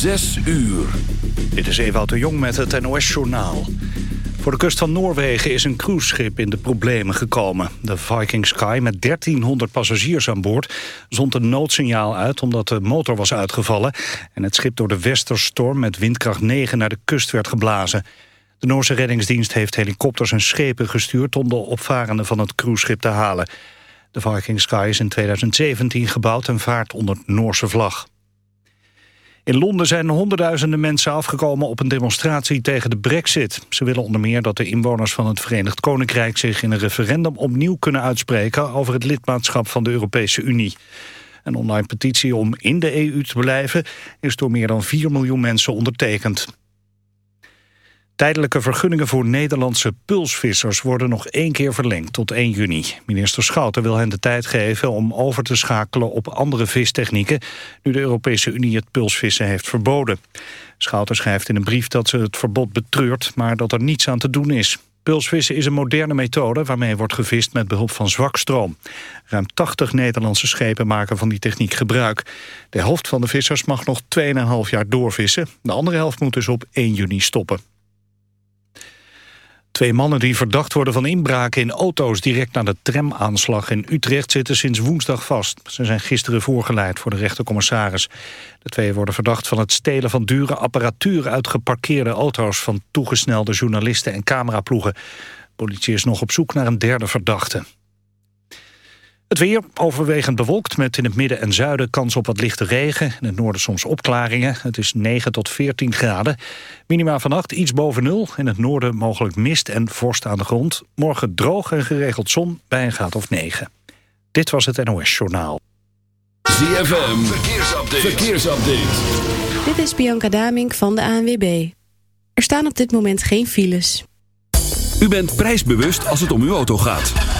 Zes uur. Dit is Ewout de Jong met het NOS-journaal. Voor de kust van Noorwegen is een cruiseschip in de problemen gekomen. De Viking Sky met 1300 passagiers aan boord zond een noodsignaal uit omdat de motor was uitgevallen en het schip door de westerstorm met windkracht 9 naar de kust werd geblazen. De Noorse reddingsdienst heeft helikopters en schepen gestuurd om de opvarenden van het cruiseschip te halen. De Viking Sky is in 2017 gebouwd en vaart onder Noorse vlag. In Londen zijn honderdduizenden mensen afgekomen op een demonstratie tegen de brexit. Ze willen onder meer dat de inwoners van het Verenigd Koninkrijk zich in een referendum opnieuw kunnen uitspreken over het lidmaatschap van de Europese Unie. Een online petitie om in de EU te blijven is door meer dan 4 miljoen mensen ondertekend. Tijdelijke vergunningen voor Nederlandse pulsvissers worden nog één keer verlengd tot 1 juni. Minister Schouten wil hen de tijd geven om over te schakelen op andere vistechnieken, nu de Europese Unie het pulsvissen heeft verboden. Schouten schrijft in een brief dat ze het verbod betreurt, maar dat er niets aan te doen is. Pulsvissen is een moderne methode waarmee wordt gevist met behulp van zwakstroom. Ruim 80 Nederlandse schepen maken van die techniek gebruik. De helft van de vissers mag nog 2,5 jaar doorvissen. De andere helft moet dus op 1 juni stoppen. Twee mannen die verdacht worden van inbraken in auto's direct na de tramaanslag in Utrecht zitten sinds woensdag vast. Ze zijn gisteren voorgeleid voor de rechtercommissaris. De twee worden verdacht van het stelen van dure apparatuur uit geparkeerde auto's van toegesnelde journalisten en cameraploegen. politie is nog op zoek naar een derde verdachte. Het weer overwegend bewolkt met in het midden en zuiden kans op wat lichte regen. In het noorden soms opklaringen. Het is 9 tot 14 graden. Minima vannacht iets boven nul. In het noorden mogelijk mist en vorst aan de grond. Morgen droog en geregeld zon bij een graad of 9. Dit was het NOS Journaal. ZFM, verkeersupdate. verkeersupdate. Dit is Bianca Damink van de ANWB. Er staan op dit moment geen files. U bent prijsbewust als het om uw auto gaat.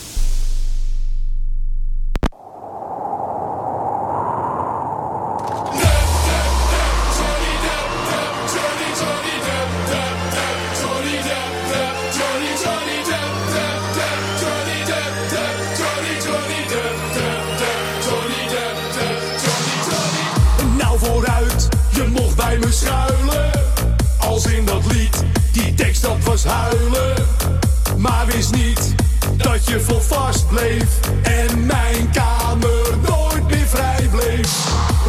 maar wist niet dat je vol vast bleef en mijn kamer nooit meer vrij bleef.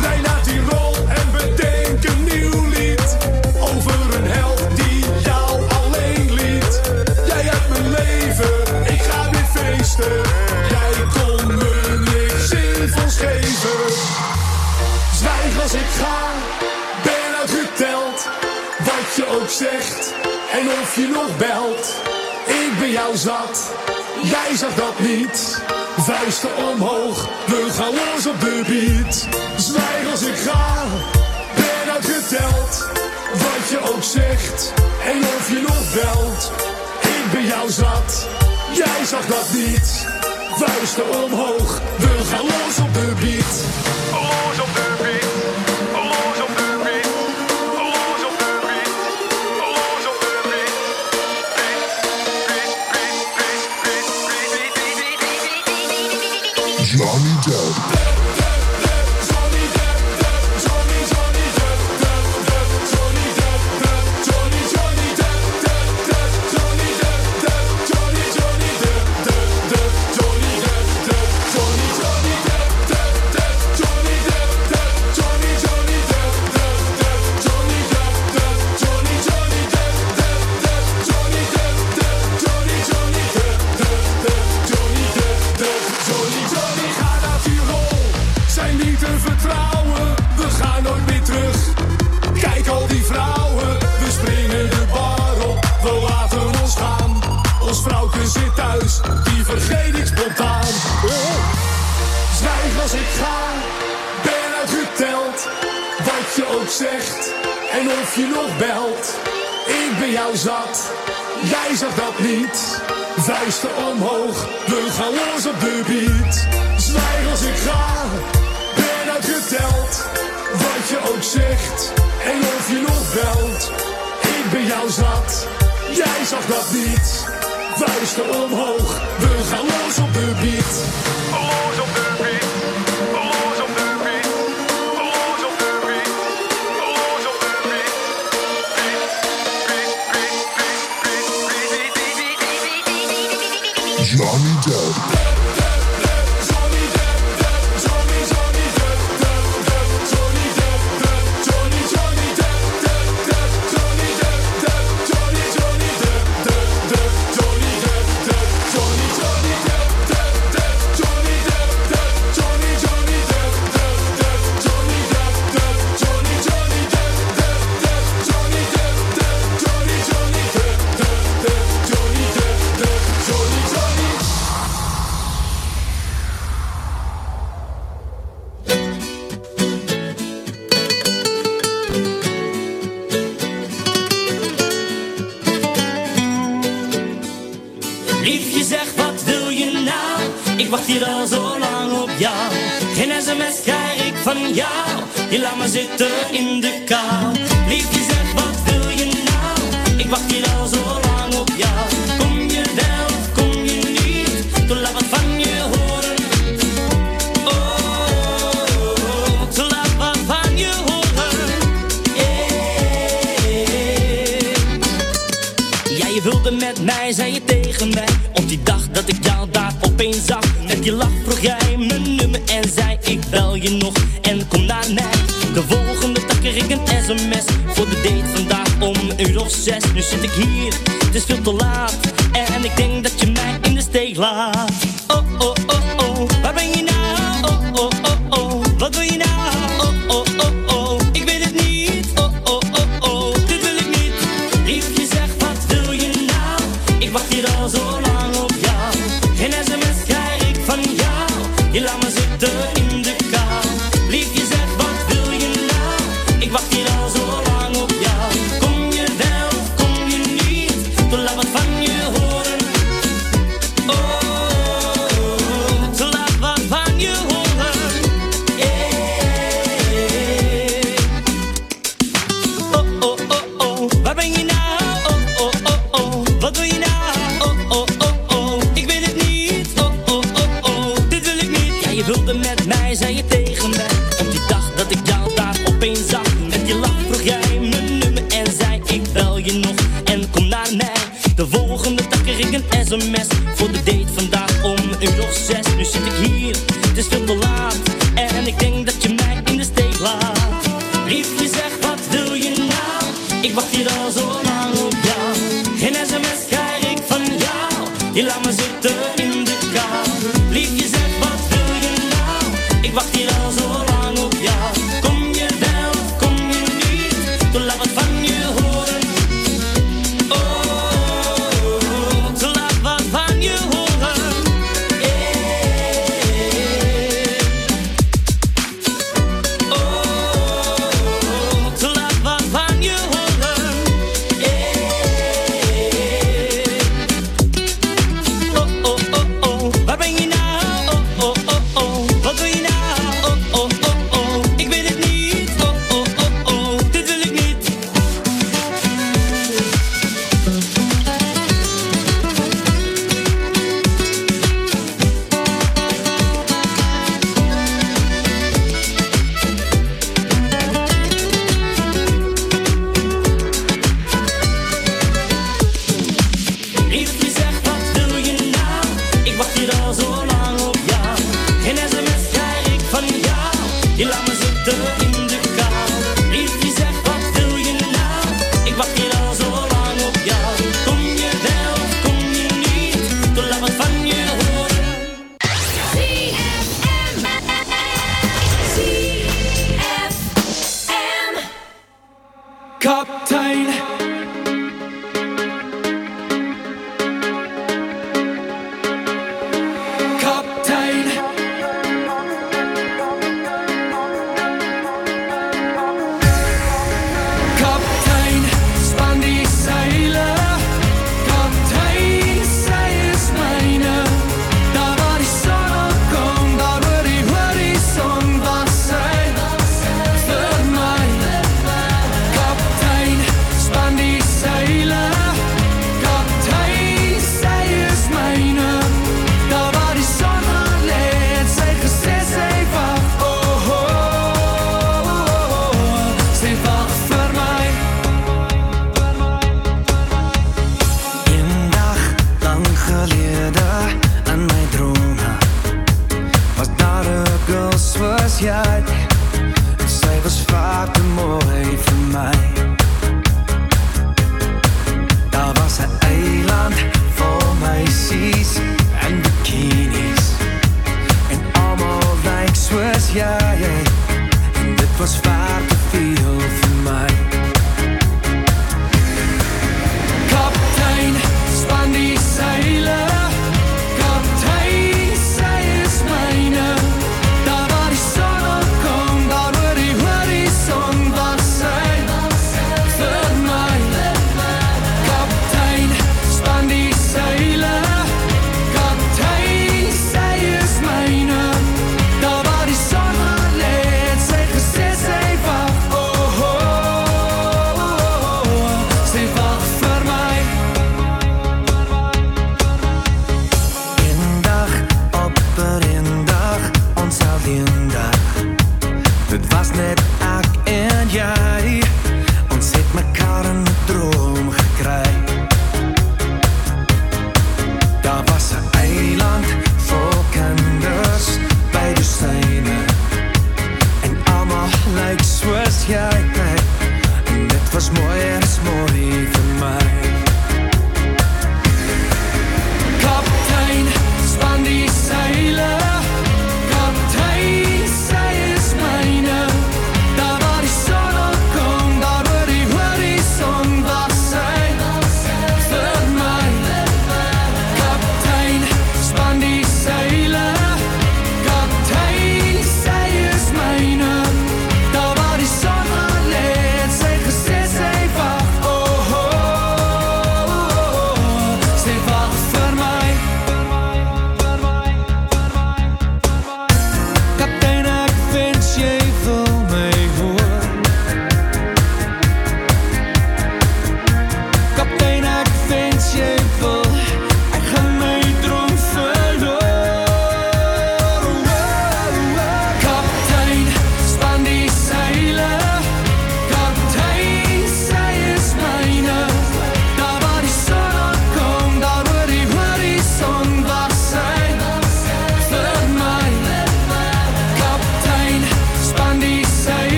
Rij naar die rol en bedenk een nieuw lied over een held die jou alleen liet. Jij hebt mijn leven, ik ga weer feesten. Jij kon me niks zinvols geven. Zwijg als ik ga, ben uitgeteld wat je ook zegt en of je nog belt, ik ben jou zat. Jij zag dat niet. Vuisten omhoog, we gaan los op de beat. Zwijg als ik ga, ben uitgeteld. Wat je ook zegt, en of je nog belt. Ik ben jou zat, jij zag dat niet. Vuisten omhoog, we gaan los op de beat.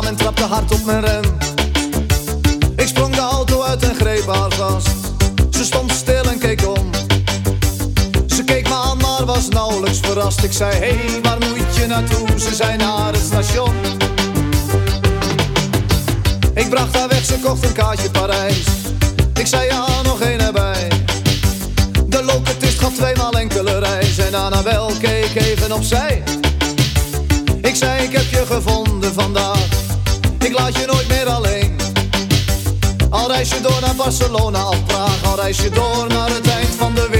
Naam en trapte hard op mijn rem. Ik sprong de auto uit en greep haar vast. Ze stond stil en keek om. Ze keek me aan, maar was nauwelijks verrast. Ik zei, hé, hey, waar moet je naartoe? Ze zei naar het station. Ik bracht haar weg, ze kocht een kaartje Parijs. Ik zei, ja, nog één erbij. De locatist gaf tweemaal enkele reis. En Annabel keek even opzij. Ik zei, ik heb je gevonden vandaag. Barcelona of Praag. Al reis je door naar het eind van de wereld.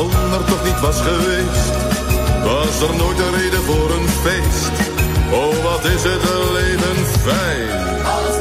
zon er toch niet was geweest, was er nooit een reden voor een feest. Oh, wat is het leven fijn.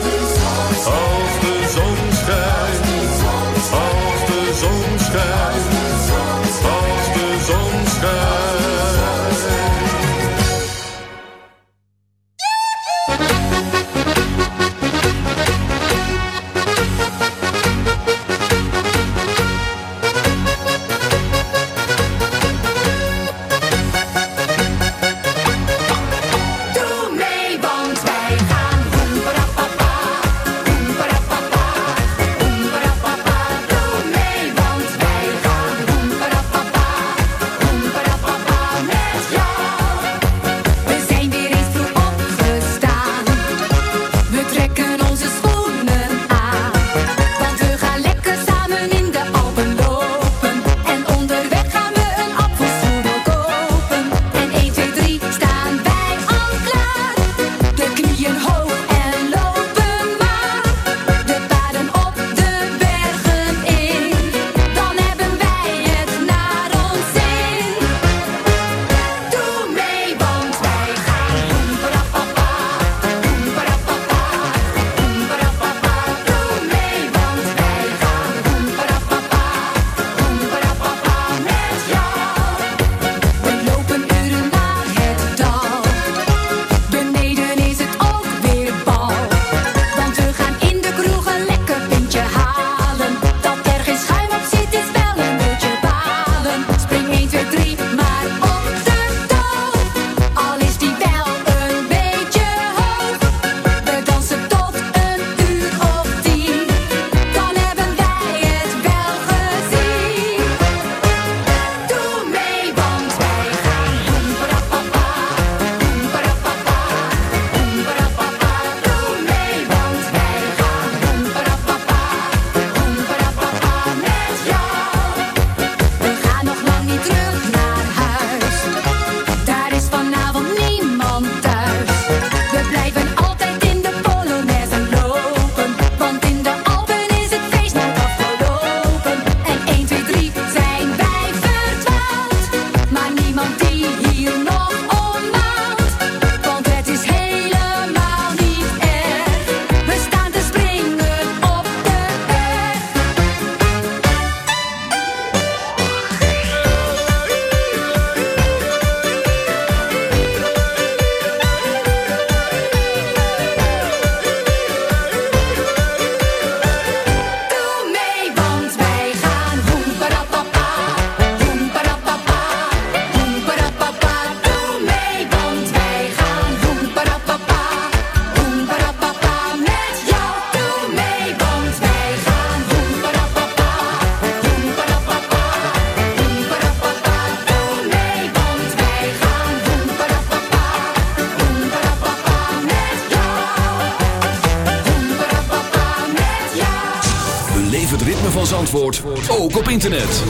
Internet.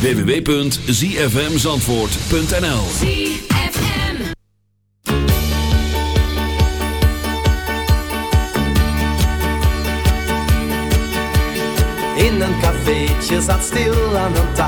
www.zfmzandvoort.nl In een cafeetje zat stil aan een tafel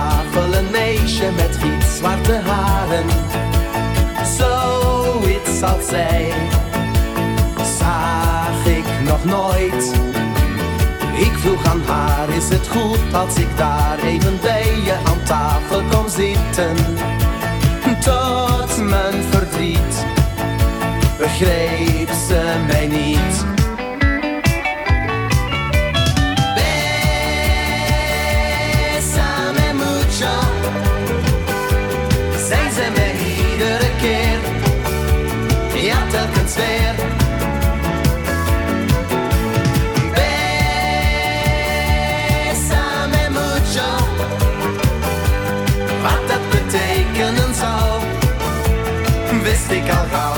goed als ik daar even bij je aan tafel kom zitten? Ik al gauw.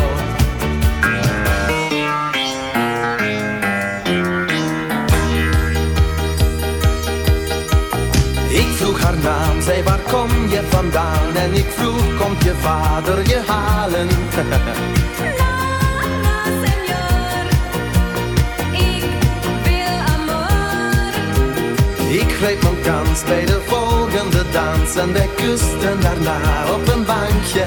Ik vroeg haar naam, zei waar kom je vandaan? En ik vroeg, komt je vader je halen? Ik greep mijn kans bij de volgende dans En wij kusten daarna op een bankje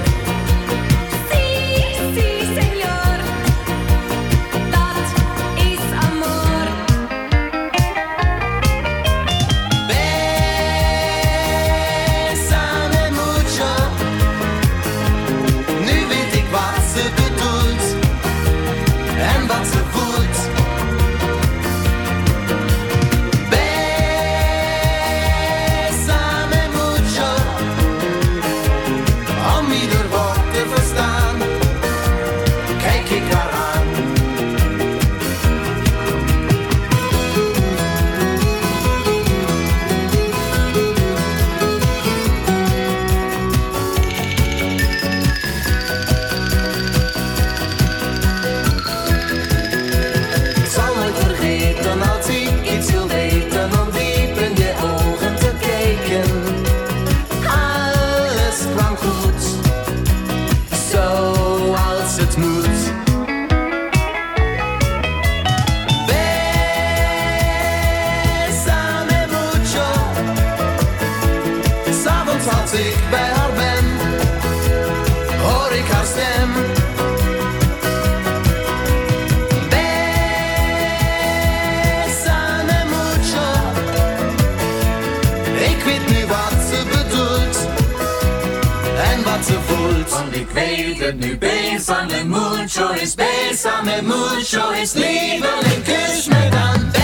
en wat ze voelt. Want ik weet het nu, bésame mucho is bésame mucho is lieveling, kus me dan.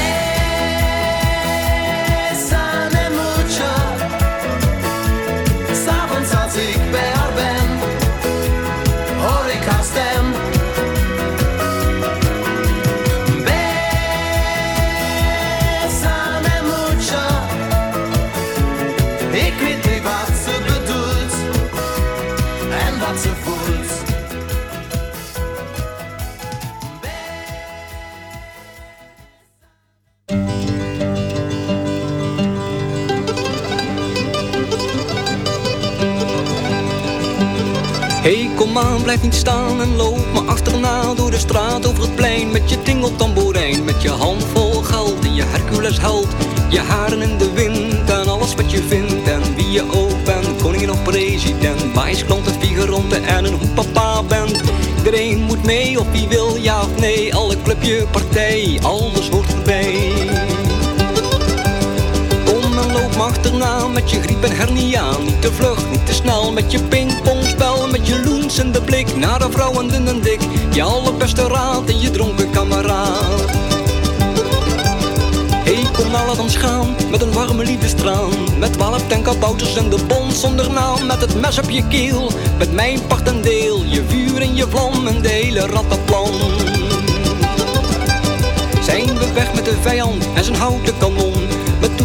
Blijf niet staan en loop me achterna door de straat over het plein met je tingeltamboerijn, met je hand vol geld en je Hercules held, je haren in de wind en alles wat je vindt en wie je ook bent, koningin of president, wijsklant en figuranten en een papa bent. Iedereen moet mee of wie wil ja of nee, alle clubje, partij, alles hoort erbij. Achterna met je griep en hernia. Niet te vlug, niet te snel met je pingpongspel. Met je loens en de blik naar de vrouwen dun en dik. Je allerbeste raad en je dronken kameraad. Hey, kom nou laat ons met een warme liefdestraan. Met twaalf tenkabouters en de bond zonder naam. Met het mes op je keel, met mijn part en deel. Je vuur en je vlam en de hele rattenplan. Zijn we weg met de vijand en zijn houten kanon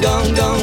gong, gong.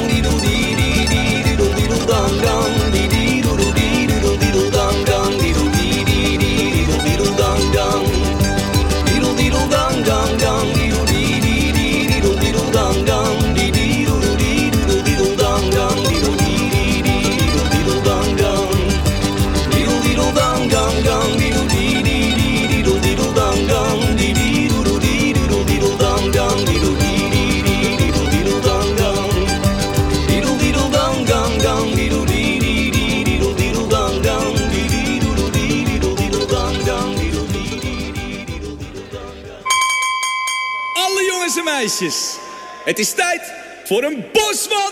Het is tijd voor een boswacht!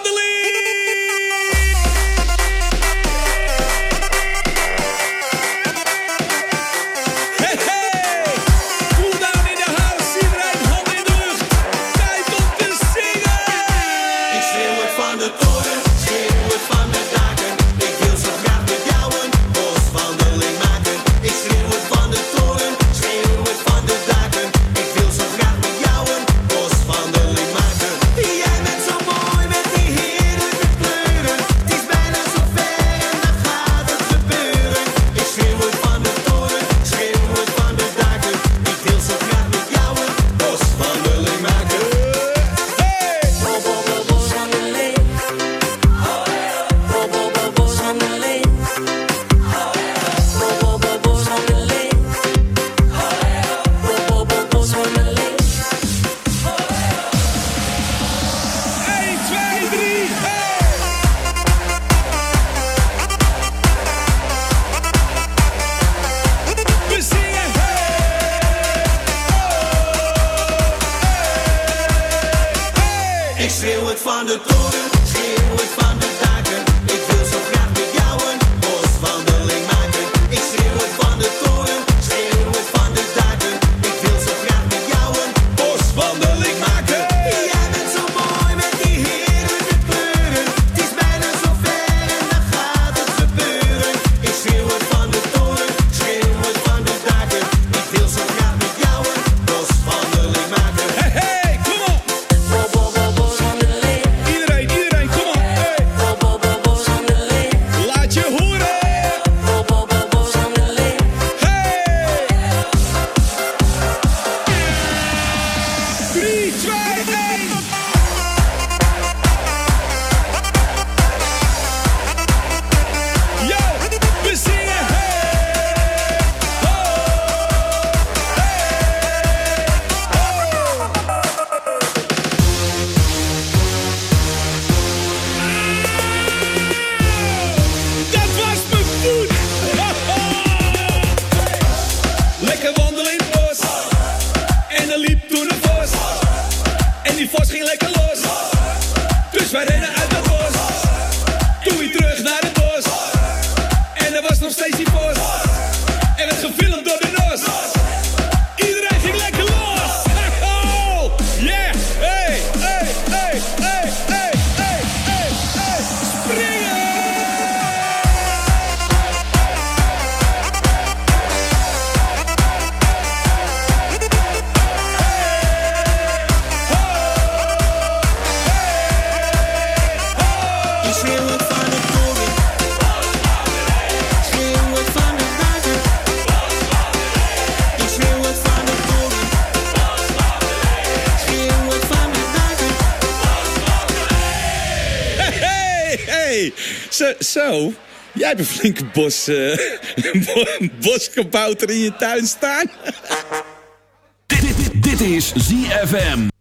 die vos lekker los. Dus wij rennen zo, jij hebt een flinke bos, eh, een boskabouter in je tuin staan. dit, dit, dit is ZFM.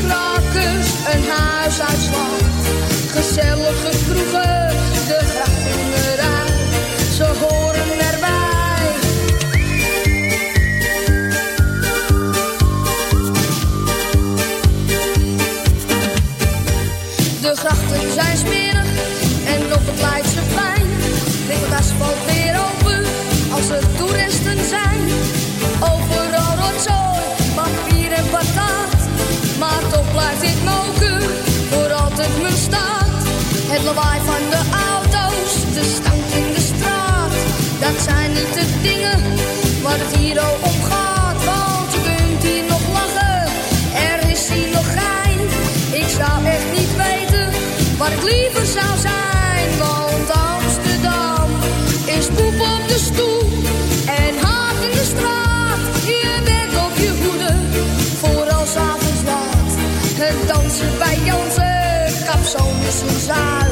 krakers, een huis uit zwart. Gezellige kroegen. Lawaai van de auto's, de stank in de straat. Dat zijn niet de dingen waar het hier om gaat. Want je kunt hier nog lachen, er is hier nog gein. Ik zou echt niet weten wat ik liever zou zijn. zo zijn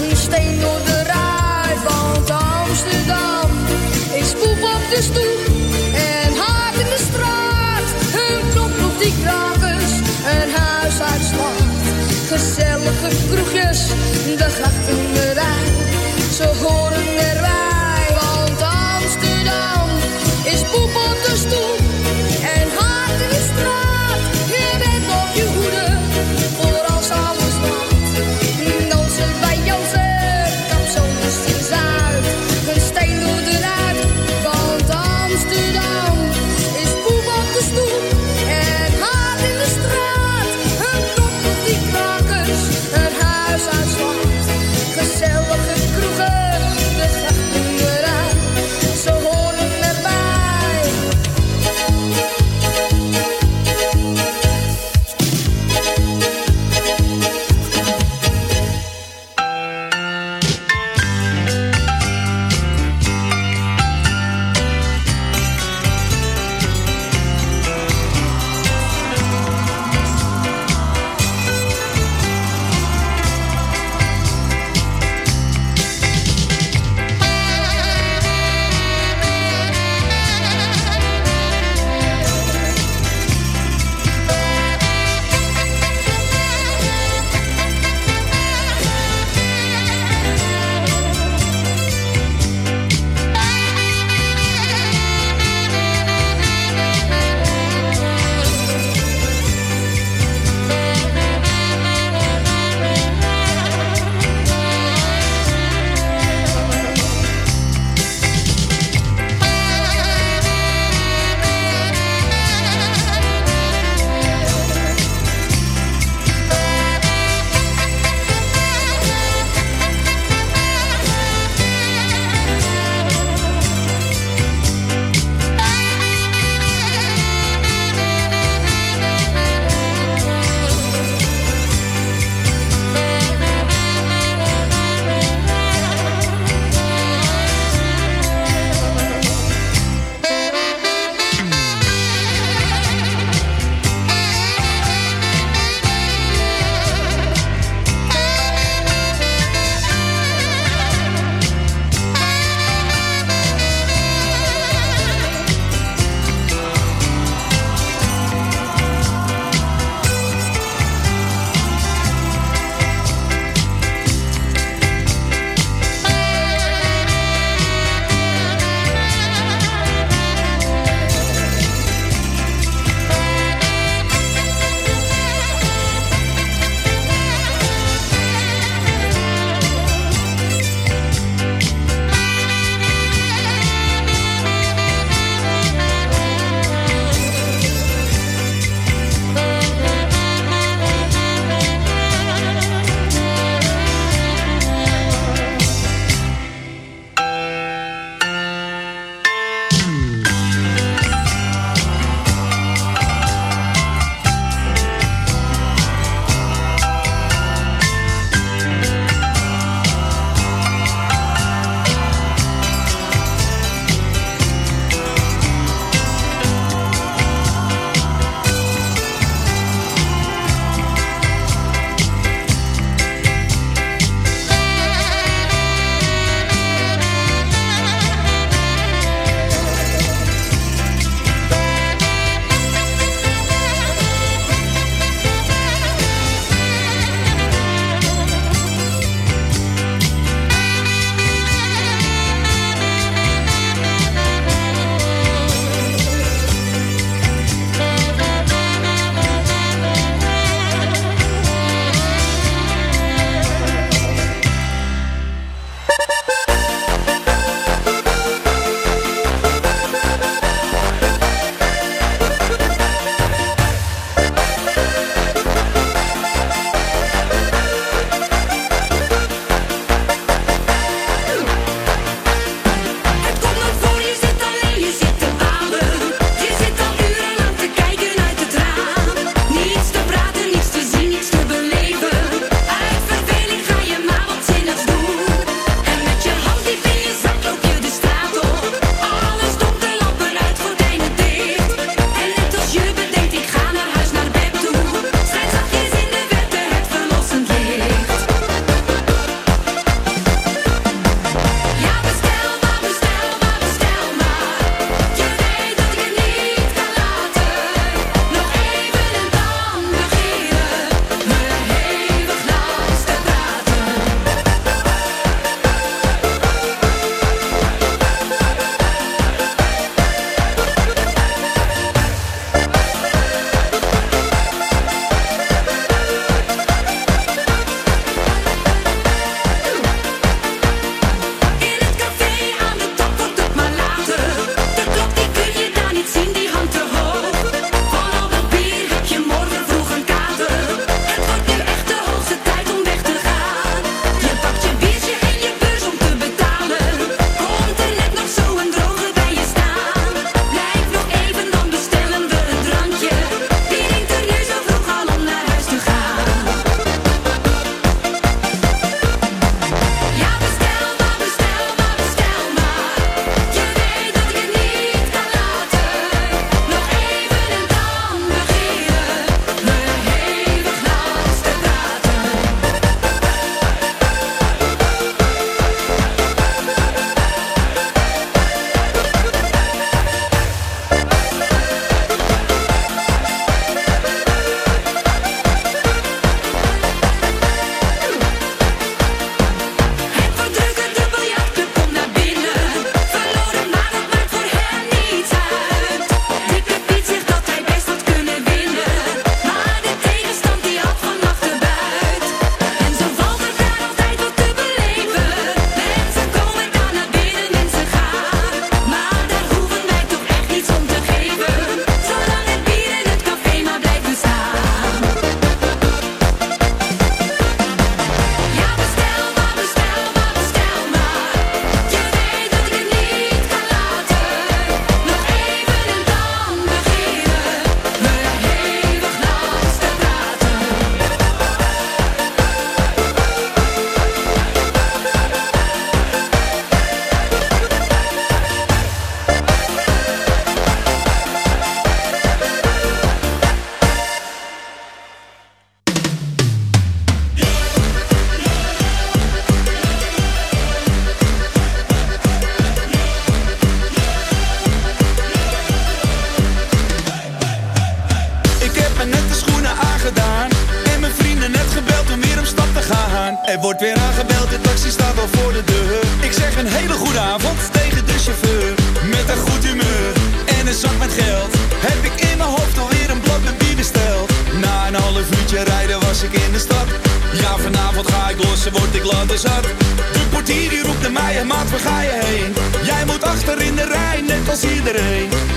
een een steen door de rij, want Amsterdam is poep op de stoel en hard in de straat. Een klopt op die krakers, een huis uit gezellige kroegjes, de grachten de.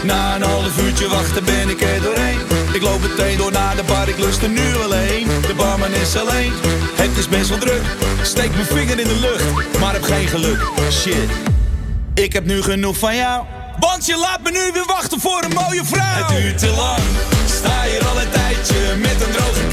Na een half uurtje wachten ben ik er doorheen. Ik loop meteen door naar de bar, ik lust er nu alleen. De barman is alleen, het is best wel druk. Steek mijn vinger in de lucht, maar heb geen geluk. Shit, ik heb nu genoeg van jou. Want je laat me nu weer wachten voor een mooie vrouw. Het duurt te lang, sta hier al een tijdje met een droge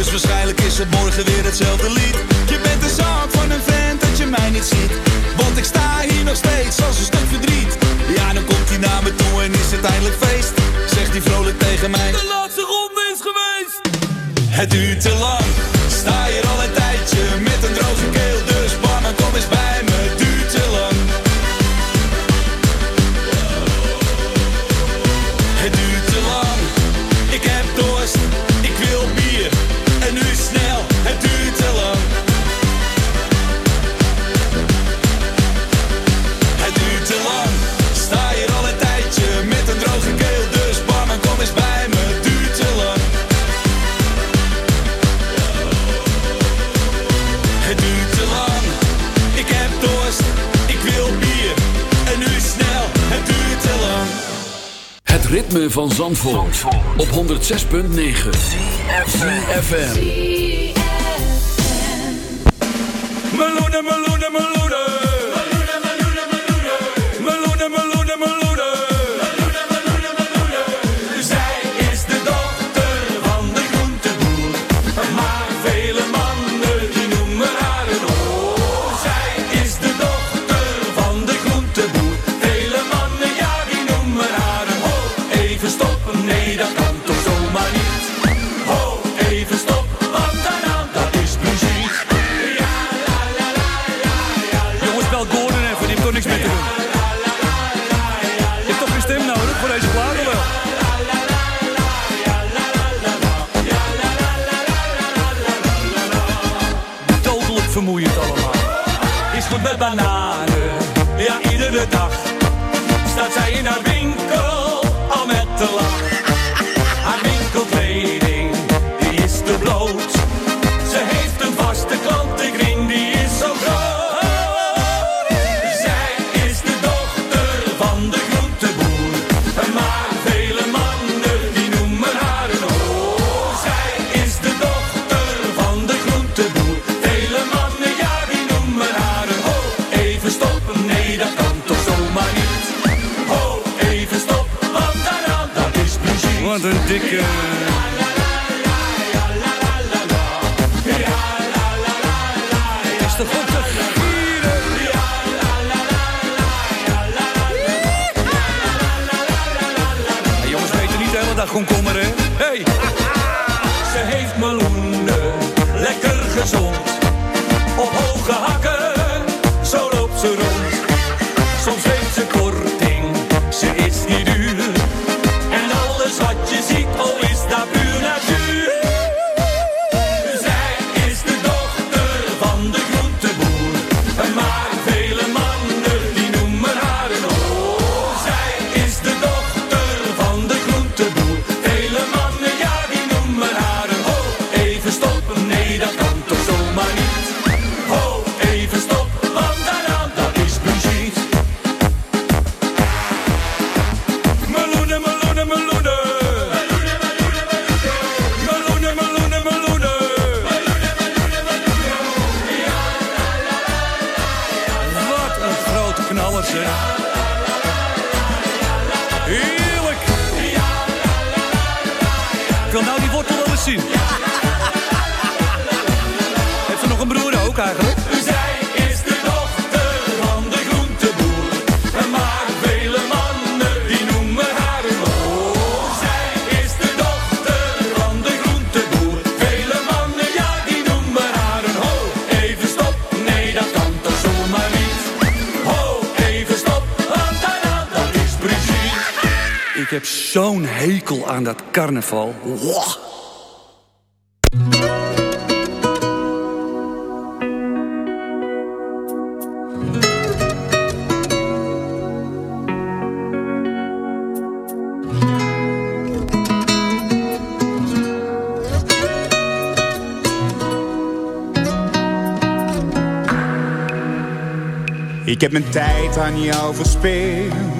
Dus waarschijnlijk is het morgen weer hetzelfde lied. Je bent de zaak van een vent dat je mij niet ziet. Want ik sta hier nog steeds als een stuk verdriet. Ja, dan komt hij naar me toe en is het eindelijk feest. Zegt hij vrolijk tegen mij. De laatste ronde is geweest. Het duurt te lang, Op 106.9 FM. Meloenen, meloenen, meloenen. Meloenen, Wat een dikke... Is goed jongens weten niet de hele dag komkommer, hè? Hey! Ze heeft meloenen, lekker gezond. Ik heb mijn tijd aan jou verspeeld.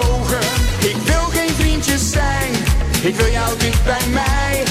Ik wil jou dicht bij mij.